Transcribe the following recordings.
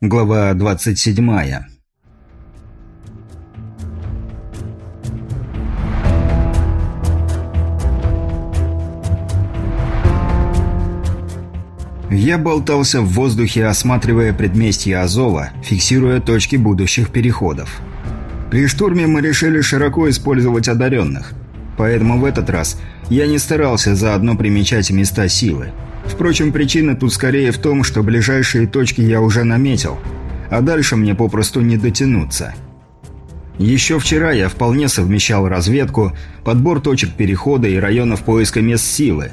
Глава 27. Я болтался в воздухе, осматривая предместье Азова, фиксируя точки будущих переходов. При штурме мы решили широко использовать одаренных, поэтому в этот раз я не старался заодно примечать места силы. Впрочем, причина тут скорее в том, что ближайшие точки я уже наметил, а дальше мне попросту не дотянуться. Еще вчера я вполне совмещал разведку, подбор точек перехода и районов поиска мест силы.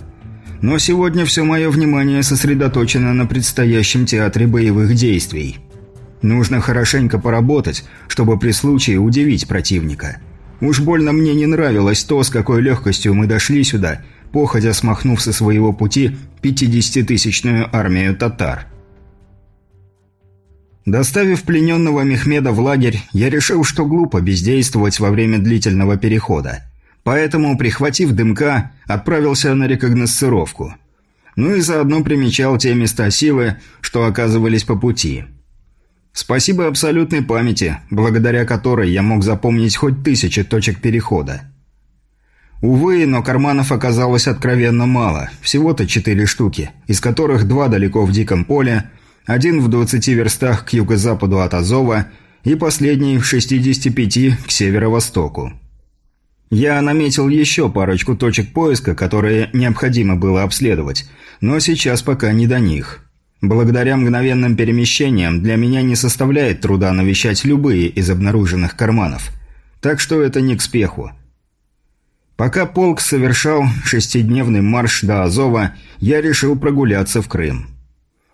Но сегодня все мое внимание сосредоточено на предстоящем театре боевых действий. Нужно хорошенько поработать, чтобы при случае удивить противника. Уж больно мне не нравилось то, с какой легкостью мы дошли сюда – походя смахнув со своего пути 50-тысячную армию татар. Доставив плененного Мехмеда в лагерь, я решил, что глупо бездействовать во время длительного перехода. Поэтому, прихватив дымка, отправился на рекогносцировку. Ну и заодно примечал те места силы, что оказывались по пути. Спасибо абсолютной памяти, благодаря которой я мог запомнить хоть тысячи точек перехода. Увы, но карманов оказалось откровенно мало, всего-то четыре штуки, из которых два далеко в диком поле, один в 20 верстах к юго-западу от Азова и последний в 65 к северо-востоку. Я наметил еще парочку точек поиска, которые необходимо было обследовать, но сейчас пока не до них. Благодаря мгновенным перемещениям для меня не составляет труда навещать любые из обнаруженных карманов. Так что это не к спеху. Пока полк совершал шестидневный марш до Азова, я решил прогуляться в Крым.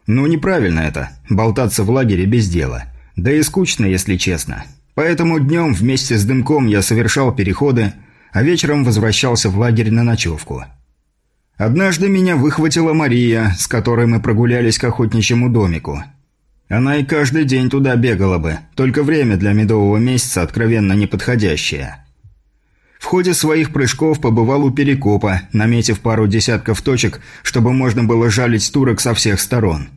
Ну, неправильно это, болтаться в лагере без дела. Да и скучно, если честно. Поэтому днем вместе с Дымком я совершал переходы, а вечером возвращался в лагерь на ночевку. Однажды меня выхватила Мария, с которой мы прогулялись к охотничьему домику. Она и каждый день туда бегала бы, только время для медового месяца откровенно неподходящее. В ходе своих прыжков побывал у Перекопа, наметив пару десятков точек, чтобы можно было жалить турок со всех сторон.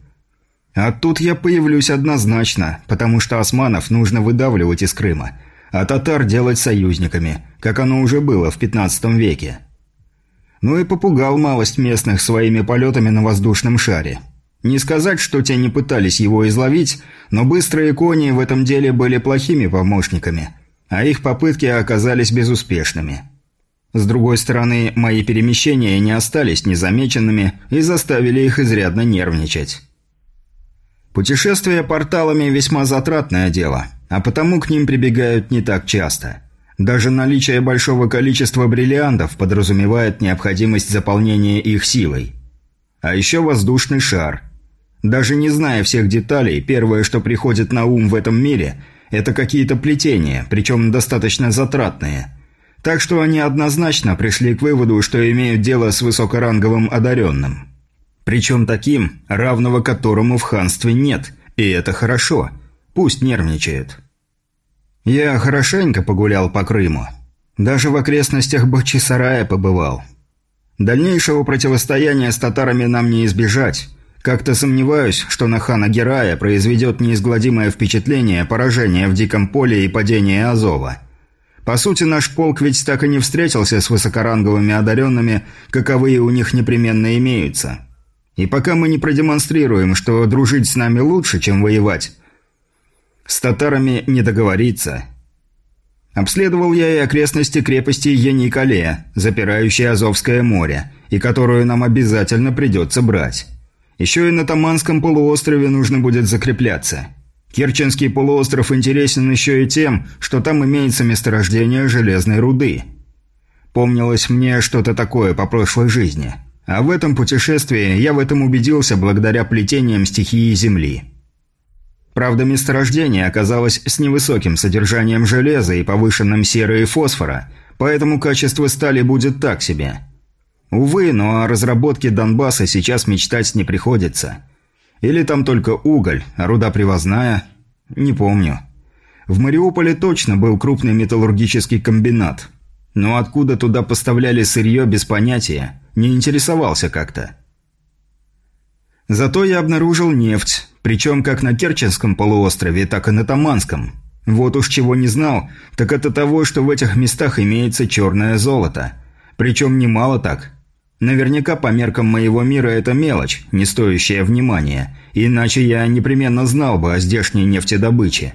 А тут я появлюсь однозначно, потому что османов нужно выдавливать из Крыма, а татар делать союзниками, как оно уже было в 15 веке. Ну и попугал малость местных своими полетами на воздушном шаре. Не сказать, что те не пытались его изловить, но быстрые кони в этом деле были плохими помощниками – а их попытки оказались безуспешными. С другой стороны, мои перемещения не остались незамеченными и заставили их изрядно нервничать. Путешествия порталами весьма затратное дело, а потому к ним прибегают не так часто. Даже наличие большого количества бриллиантов подразумевает необходимость заполнения их силой. А еще воздушный шар. Даже не зная всех деталей, первое, что приходит на ум в этом мире – это какие-то плетения, причем достаточно затратные. Так что они однозначно пришли к выводу, что имеют дело с высокоранговым одаренным. Причем таким, равного которому в ханстве нет, и это хорошо. Пусть нервничает. Я хорошенько погулял по Крыму. Даже в окрестностях Бахчисарая побывал. Дальнейшего противостояния с татарами нам не избежать – как-то сомневаюсь, что на хана Герая произведет неизгладимое впечатление поражение в Диком поле и падение Азова. По сути, наш полк ведь так и не встретился с высокоранговыми одаренными, каковые у них непременно имеются. И пока мы не продемонстрируем, что дружить с нами лучше, чем воевать, с татарами не договориться. Обследовал я и окрестности крепости Еникале, запирающей Азовское море, и которую нам обязательно придется брать. Еще и на Таманском полуострове нужно будет закрепляться. Керченский полуостров интересен еще и тем, что там имеется месторождение железной руды. Помнилось мне что-то такое по прошлой жизни. А в этом путешествии я в этом убедился благодаря плетениям стихии Земли. Правда, месторождение оказалось с невысоким содержанием железа и повышенным серы и фосфора, поэтому качество стали будет так себе – Увы, но о разработке Донбасса сейчас мечтать не приходится. Или там только уголь, а руда привозная? Не помню. В Мариуполе точно был крупный металлургический комбинат. Но откуда туда поставляли сырье без понятия, не интересовался как-то. Зато я обнаружил нефть, Причем как на Керченском полуострове, так и на Таманском. Вот уж чего не знал, так это того, что в этих местах имеется черное золото. Причем немало так. Наверняка по меркам моего мира это мелочь, не стоящая внимания, иначе я непременно знал бы о здешней нефтедобыче.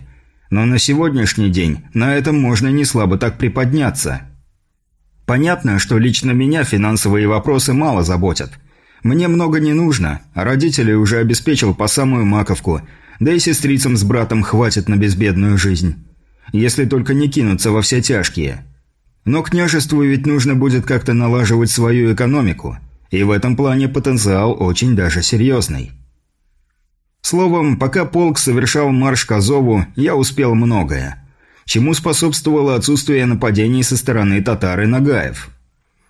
Но на сегодняшний день на этом можно не слабо так приподняться. Понятно, что лично меня финансовые вопросы мало заботят. Мне много не нужно, а родителей уже обеспечил по самую маковку, да и сестрицам с братом хватит на безбедную жизнь. Если только не кинуться во все тяжкие – но княжеству ведь нужно будет как-то налаживать свою экономику, и в этом плане потенциал очень даже серьезный. Словом, пока полк совершал марш к Азову, я успел многое, чему способствовало отсутствие нападений со стороны татар и нагаев.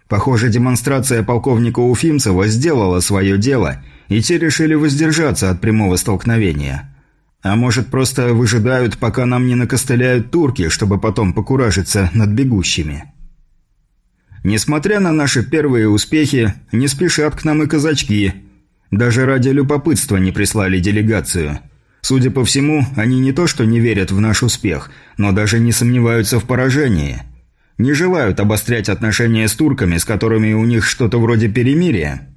Похоже, демонстрация полковника Уфимцева сделала свое дело, и те решили воздержаться от прямого столкновения. А может, просто выжидают, пока нам не накостыляют турки, чтобы потом покуражиться над бегущими. Несмотря на наши первые успехи, не спешат к нам и казачки. Даже ради любопытства не прислали делегацию. Судя по всему, они не то что не верят в наш успех, но даже не сомневаются в поражении. Не желают обострять отношения с турками, с которыми у них что-то вроде перемирия.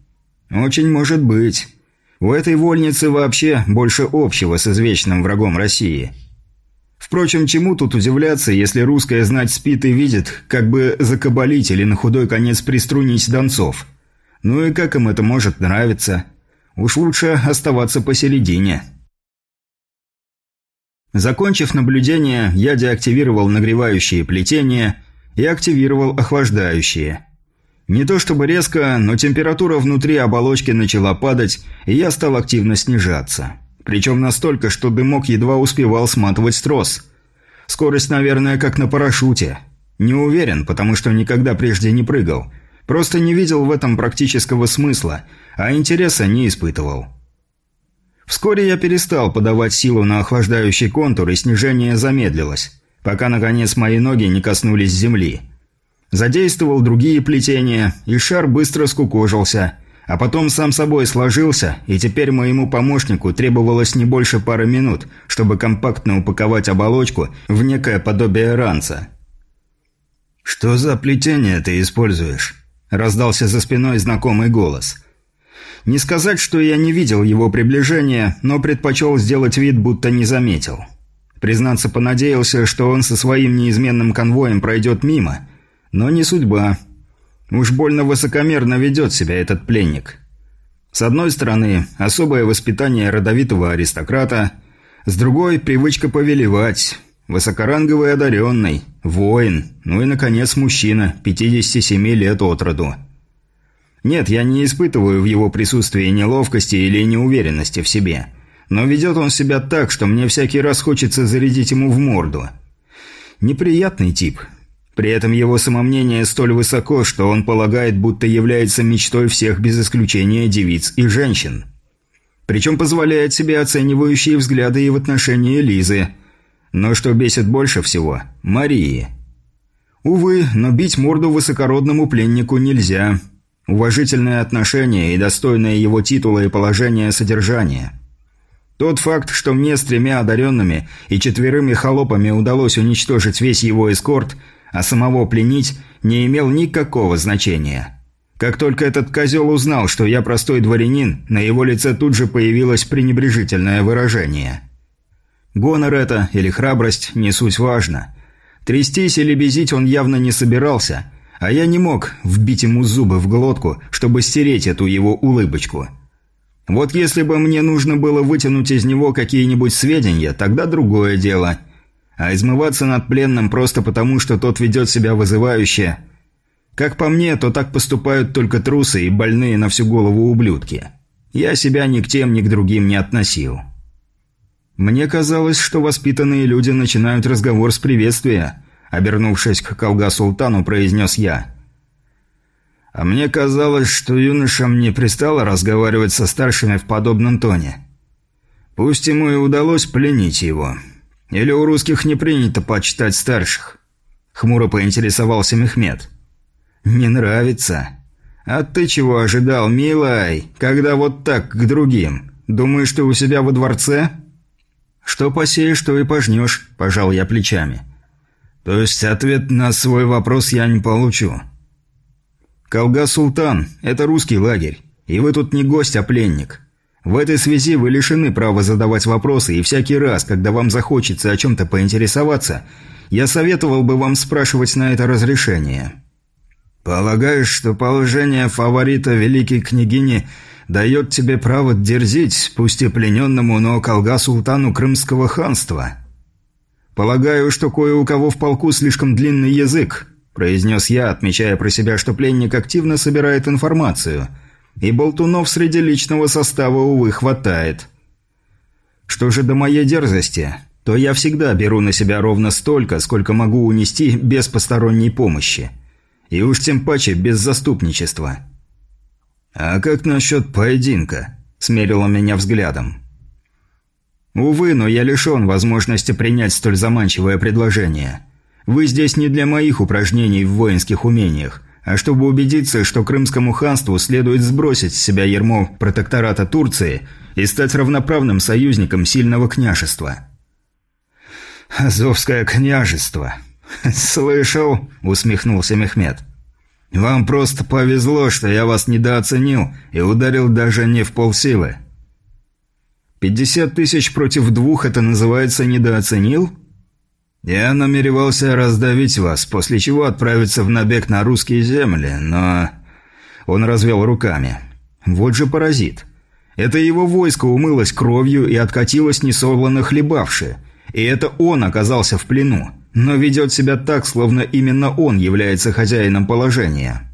Очень может быть. У этой вольницы вообще больше общего с извечным врагом России. Впрочем, чему тут удивляться, если русская знать спит и видит, как бы закабалить или на худой конец приструнить донцов? Ну и как им это может нравиться? Уж лучше оставаться посередине. Закончив наблюдение, я деактивировал нагревающие плетения и активировал охлаждающие – не то чтобы резко, но температура внутри оболочки начала падать, и я стал активно снижаться. Причем настолько, что дымок едва успевал сматывать трос. Скорость, наверное, как на парашюте. Не уверен, потому что никогда прежде не прыгал. Просто не видел в этом практического смысла, а интереса не испытывал. Вскоре я перестал подавать силу на охлаждающий контур, и снижение замедлилось, пока, наконец, мои ноги не коснулись земли. Задействовал другие плетения, и шар быстро скукожился, а потом сам собой сложился, и теперь моему помощнику требовалось не больше пары минут, чтобы компактно упаковать оболочку в некое подобие ранца. «Что за плетение ты используешь?» – раздался за спиной знакомый голос. Не сказать, что я не видел его приближения, но предпочел сделать вид, будто не заметил. Признаться, понадеялся, что он со своим неизменным конвоем пройдет мимо – но не судьба. Уж больно высокомерно ведет себя этот пленник. С одной стороны, особое воспитание родовитого аристократа, с другой – привычка повелевать, высокоранговый одаренный, воин, ну и, наконец, мужчина, 57 лет от роду. Нет, я не испытываю в его присутствии неловкости или неуверенности в себе, но ведет он себя так, что мне всякий раз хочется зарядить ему в морду. Неприятный тип – при этом его самомнение столь высоко, что он полагает, будто является мечтой всех без исключения девиц и женщин. Причем позволяет себе оценивающие взгляды и в отношении Лизы. Но что бесит больше всего – Марии. Увы, но бить морду высокородному пленнику нельзя. Уважительное отношение и достойное его титула и положения содержания. Тот факт, что мне с тремя одаренными и четверыми холопами удалось уничтожить весь его эскорт – а самого пленить не имел никакого значения. Как только этот козел узнал, что я простой дворянин, на его лице тут же появилось пренебрежительное выражение. Гонор это или храбрость, не суть важно. Трястись или безить он явно не собирался, а я не мог вбить ему зубы в глотку, чтобы стереть эту его улыбочку. Вот если бы мне нужно было вытянуть из него какие-нибудь сведения, тогда другое дело – а измываться над пленным просто потому, что тот ведет себя вызывающе. Как по мне, то так поступают только трусы и больные на всю голову ублюдки. Я себя ни к тем, ни к другим не относил. Мне казалось, что воспитанные люди начинают разговор с приветствия. Обернувшись к Колга Султану, произнес я. А мне казалось, что юношам не пристало разговаривать со старшими в подобном тоне. Пусть ему и удалось пленить его. Или у русских не принято почитать старших?» Хмуро поинтересовался Мехмед. «Не нравится. А ты чего ожидал, милай, когда вот так к другим? Думаешь, ты у себя во дворце?» «Что посеешь, то и пожнешь», – пожал я плечами. «То есть ответ на свой вопрос я не получу?» «Калга-Султан – это русский лагерь, и вы тут не гость, а пленник. В этой связи вы лишены права задавать вопросы, и всякий раз, когда вам захочется о чем-то поинтересоваться, я советовал бы вам спрашивать на это разрешение». «Полагаешь, что положение фаворита великой княгини дает тебе право дерзить, пусть и плененному, но колга-султану Крымского ханства?» «Полагаю, что кое у кого в полку слишком длинный язык», – произнес я, отмечая про себя, что пленник активно собирает информацию. И болтунов среди личного состава, увы, хватает. Что же до моей дерзости, то я всегда беру на себя ровно столько, сколько могу унести без посторонней помощи. И уж тем паче без заступничества. «А как насчет поединка?» – смерила меня взглядом. «Увы, но я лишен возможности принять столь заманчивое предложение. Вы здесь не для моих упражнений в воинских умениях, а чтобы убедиться, что Крымскому ханству следует сбросить с себя ермо протектората Турции и стать равноправным союзником сильного княжества». «Азовское княжество!» «Слышал?» – усмехнулся Мехмед. «Вам просто повезло, что я вас недооценил и ударил даже не в полсилы». «Пятьдесят тысяч против двух – это называется недооценил?» «Я намеревался раздавить вас, после чего отправиться в набег на русские земли, но...» Он развел руками. «Вот же паразит. Это его войско умылось кровью и откатилось несолоно хлебавши. И это он оказался в плену, но ведет себя так, словно именно он является хозяином положения».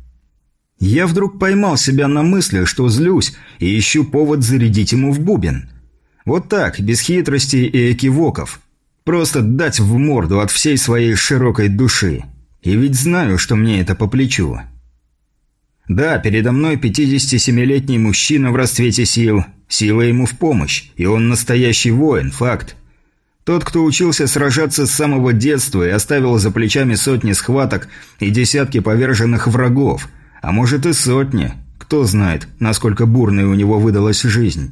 Я вдруг поймал себя на мысли, что злюсь и ищу повод зарядить ему в бубен – вот так, без хитростей и экивоков. Просто дать в морду от всей своей широкой души. И ведь знаю, что мне это по плечу. Да, передо мной 57-летний мужчина в расцвете сил. Сила ему в помощь, и он настоящий воин, факт. Тот, кто учился сражаться с самого детства и оставил за плечами сотни схваток и десятки поверженных врагов, а может и сотни, кто знает, насколько бурной у него выдалась жизнь.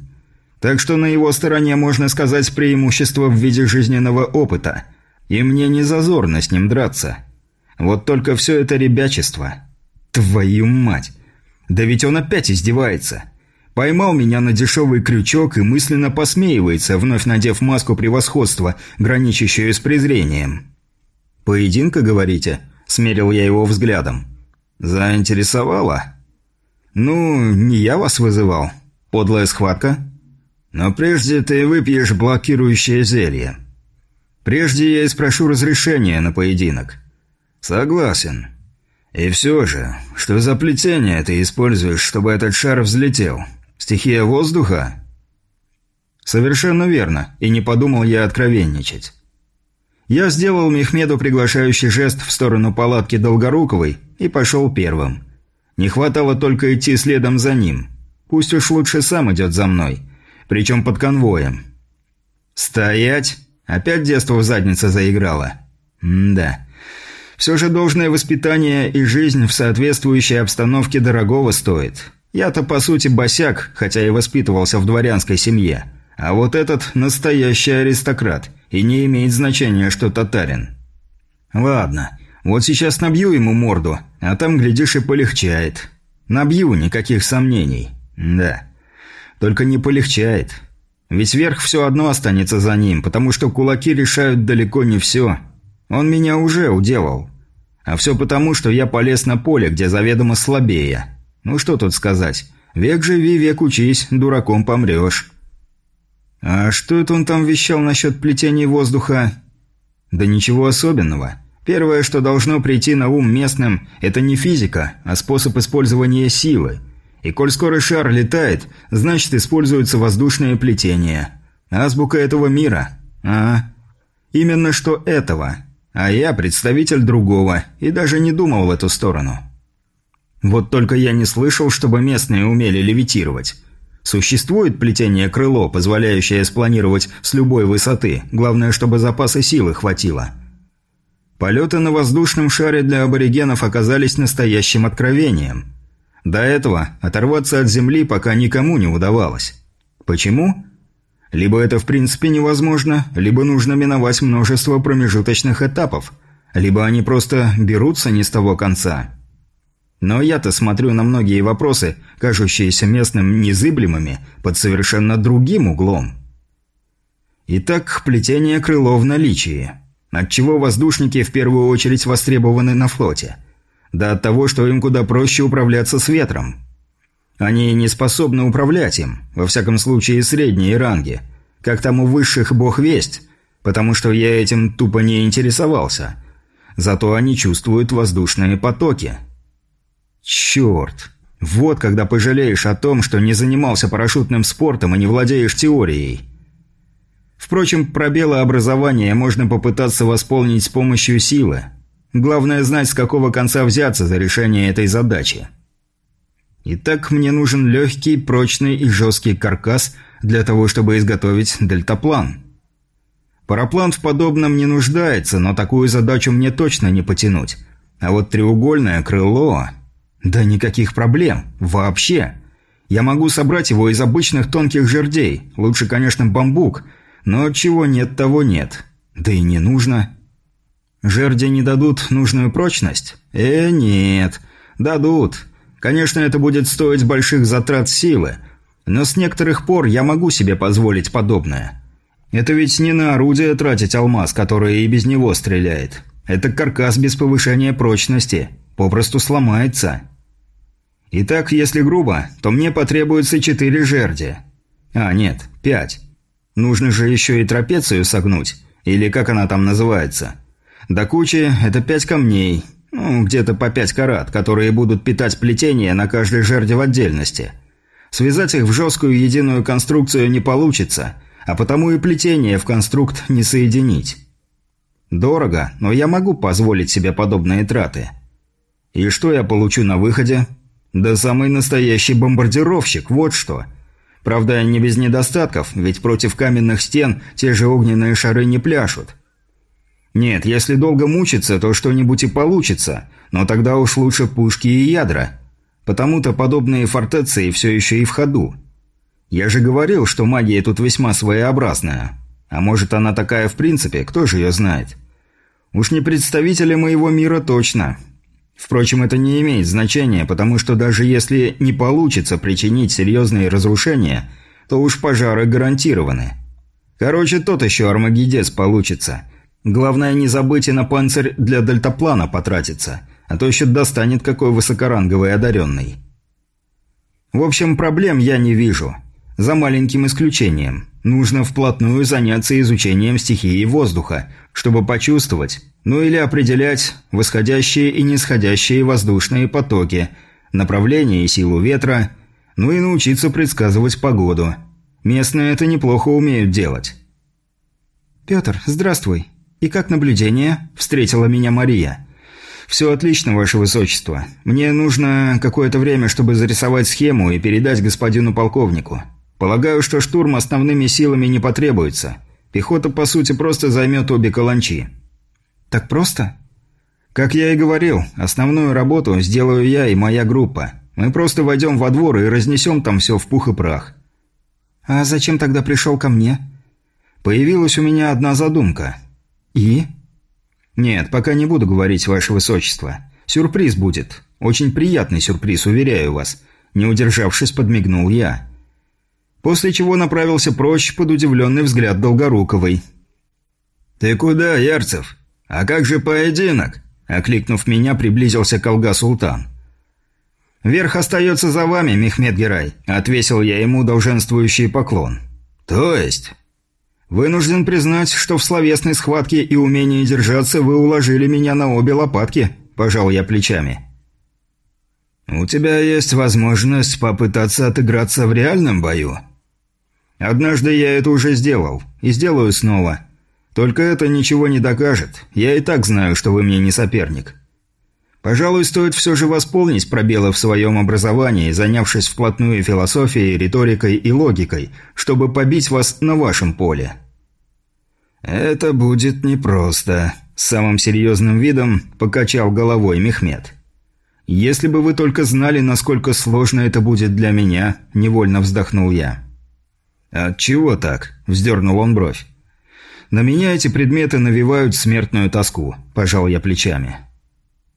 Так что на его стороне можно сказать преимущество в виде жизненного опыта. И мне не зазорно с ним драться. Вот только все это ребячество. Твою мать! Да ведь он опять издевается. Поймал меня на дешевый крючок и мысленно посмеивается, вновь надев маску превосходства, граничащую с презрением. «Поединка, говорите?» – смерил я его взглядом. «Заинтересовало?» «Ну, не я вас вызывал. Подлая схватка?» Но прежде ты выпьешь блокирующее зелье. Прежде я и спрошу разрешения на поединок. Согласен. И все же, что за плетение ты используешь, чтобы этот шар взлетел? Стихия воздуха? Совершенно верно, и не подумал я откровенничать. Я сделал Мехмеду приглашающий жест в сторону палатки Долгоруковой и пошел первым. Не хватало только идти следом за ним. Пусть уж лучше сам идет за мной – причем под конвоем. «Стоять!» Опять детство в заднице заиграло. М-да. Все же должное воспитание и жизнь в соответствующей обстановке дорогого стоит. Я-то, по сути, босяк, хотя и воспитывался в дворянской семье. А вот этот настоящий аристократ, и не имеет значения, что татарин. Ладно, вот сейчас набью ему морду, а там, глядишь, и полегчает. Набью, никаких сомнений. Да. Только не полегчает. Ведь верх все одно останется за ним, потому что кулаки решают далеко не все. Он меня уже уделал. А все потому, что я полез на поле, где заведомо слабее. Ну что тут сказать. Век живи, век учись, дураком помрешь. А что это он там вещал насчет плетения воздуха? Да ничего особенного. Первое, что должно прийти на ум местным, это не физика, а способ использования силы – и коль скоро шар летает, значит используется воздушное плетение. Азбука этого мира. А, именно что этого. А я представитель другого и даже не думал в эту сторону. Вот только я не слышал, чтобы местные умели левитировать. Существует плетение крыло, позволяющее спланировать с любой высоты, главное, чтобы запаса силы хватило. Полеты на воздушном шаре для аборигенов оказались настоящим откровением – до этого оторваться от земли пока никому не удавалось. Почему? Либо это в принципе невозможно, либо нужно миновать множество промежуточных этапов, либо они просто берутся не с того конца. Но я-то смотрю на многие вопросы, кажущиеся местным незыблемыми, под совершенно другим углом. Итак, плетение крыло в наличии. Отчего воздушники в первую очередь востребованы на флоте? Да от того, что им куда проще управляться с ветром. Они не способны управлять им, во всяком случае средние ранги. Как там у высших бог весть, потому что я этим тупо не интересовался. Зато они чувствуют воздушные потоки. Черт! Вот когда пожалеешь о том, что не занимался парашютным спортом и не владеешь теорией. Впрочем, пробелы образования можно попытаться восполнить с помощью силы. Главное знать, с какого конца взяться за решение этой задачи. Итак, мне нужен легкий, прочный и жесткий каркас для того, чтобы изготовить дельтаплан. Параплан в подобном не нуждается, но такую задачу мне точно не потянуть. А вот треугольное крыло... Да никаких проблем. Вообще. Я могу собрать его из обычных тонких жердей. Лучше, конечно, бамбук – но чего нет, того нет. Да и не нужно. Жерди не дадут нужную прочность? Э, нет. Дадут. Конечно, это будет стоить больших затрат силы. Но с некоторых пор я могу себе позволить подобное. Это ведь не на орудие тратить алмаз, который и без него стреляет. Это каркас без повышения прочности. Попросту сломается. Итак, если грубо, то мне потребуется четыре жерди. А, нет, пять. Нужно же еще и трапецию согнуть, или как она там называется. До кучи это пять камней, ну, где-то по пять карат, которые будут питать плетение на каждой жерде в отдельности. Связать их в жесткую единую конструкцию не получится, а потому и плетение в конструкт не соединить. Дорого, но я могу позволить себе подобные траты. И что я получу на выходе? Да самый настоящий бомбардировщик, вот что – Правда, не без недостатков, ведь против каменных стен те же огненные шары не пляшут. Нет, если долго мучиться, то что-нибудь и получится, но тогда уж лучше пушки и ядра. Потому-то подобные фортеции все еще и в ходу. Я же говорил, что магия тут весьма своеобразная. А может, она такая в принципе, кто же ее знает? Уж не представители моего мира точно. Впрочем, это не имеет значения, потому что даже если не получится причинить серьезные разрушения, то уж пожары гарантированы. Короче, тот еще армагедец получится. Главное не забыть и на панцирь для дельтаплана потратиться, а то еще достанет какой высокоранговый одаренный. В общем, проблем я не вижу. За маленьким исключением. Нужно вплотную заняться изучением стихии воздуха, чтобы почувствовать, ну или определять восходящие и нисходящие воздушные потоки, направление и силу ветра, ну и научиться предсказывать погоду. Местные это неплохо умеют делать. «Петр, здравствуй. И как наблюдение?» – встретила меня Мария. «Все отлично, ваше высочество. Мне нужно какое-то время, чтобы зарисовать схему и передать господину полковнику. Полагаю, что штурм основными силами не потребуется. Пехота, по сути, просто займет обе каланчи». «Так просто?» «Как я и говорил, основную работу сделаю я и моя группа. Мы просто войдем во двор и разнесем там все в пух и прах». «А зачем тогда пришел ко мне?» «Появилась у меня одна задумка». «И?» «Нет, пока не буду говорить, ваше высочество. Сюрприз будет. Очень приятный сюрприз, уверяю вас». Не удержавшись, подмигнул я. После чего направился прочь под удивленный взгляд Долгоруковой. «Ты куда, Ярцев?» «А как же поединок?» – окликнув меня, приблизился Колга Султан. «Верх остается за вами, Мехмед Герай», – отвесил я ему долженствующий поклон. «То есть?» «Вынужден признать, что в словесной схватке и умении держаться вы уложили меня на обе лопатки», – пожал я плечами. «У тебя есть возможность попытаться отыграться в реальном бою?» «Однажды я это уже сделал, и сделаю снова», только это ничего не докажет. Я и так знаю, что вы мне не соперник. Пожалуй, стоит все же восполнить пробелы в своем образовании, занявшись вплотную философией, риторикой и логикой, чтобы побить вас на вашем поле. «Это будет непросто», – самым серьезным видом покачал головой Мехмед. «Если бы вы только знали, насколько сложно это будет для меня», – невольно вздохнул я. От чего так?» – вздернул он бровь. «На меня эти предметы навевают смертную тоску», – пожал я плечами.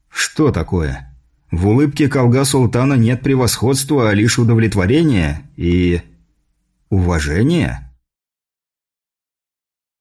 «Что такое?» В улыбке колга султана нет превосходства, а лишь удовлетворения и... уважения?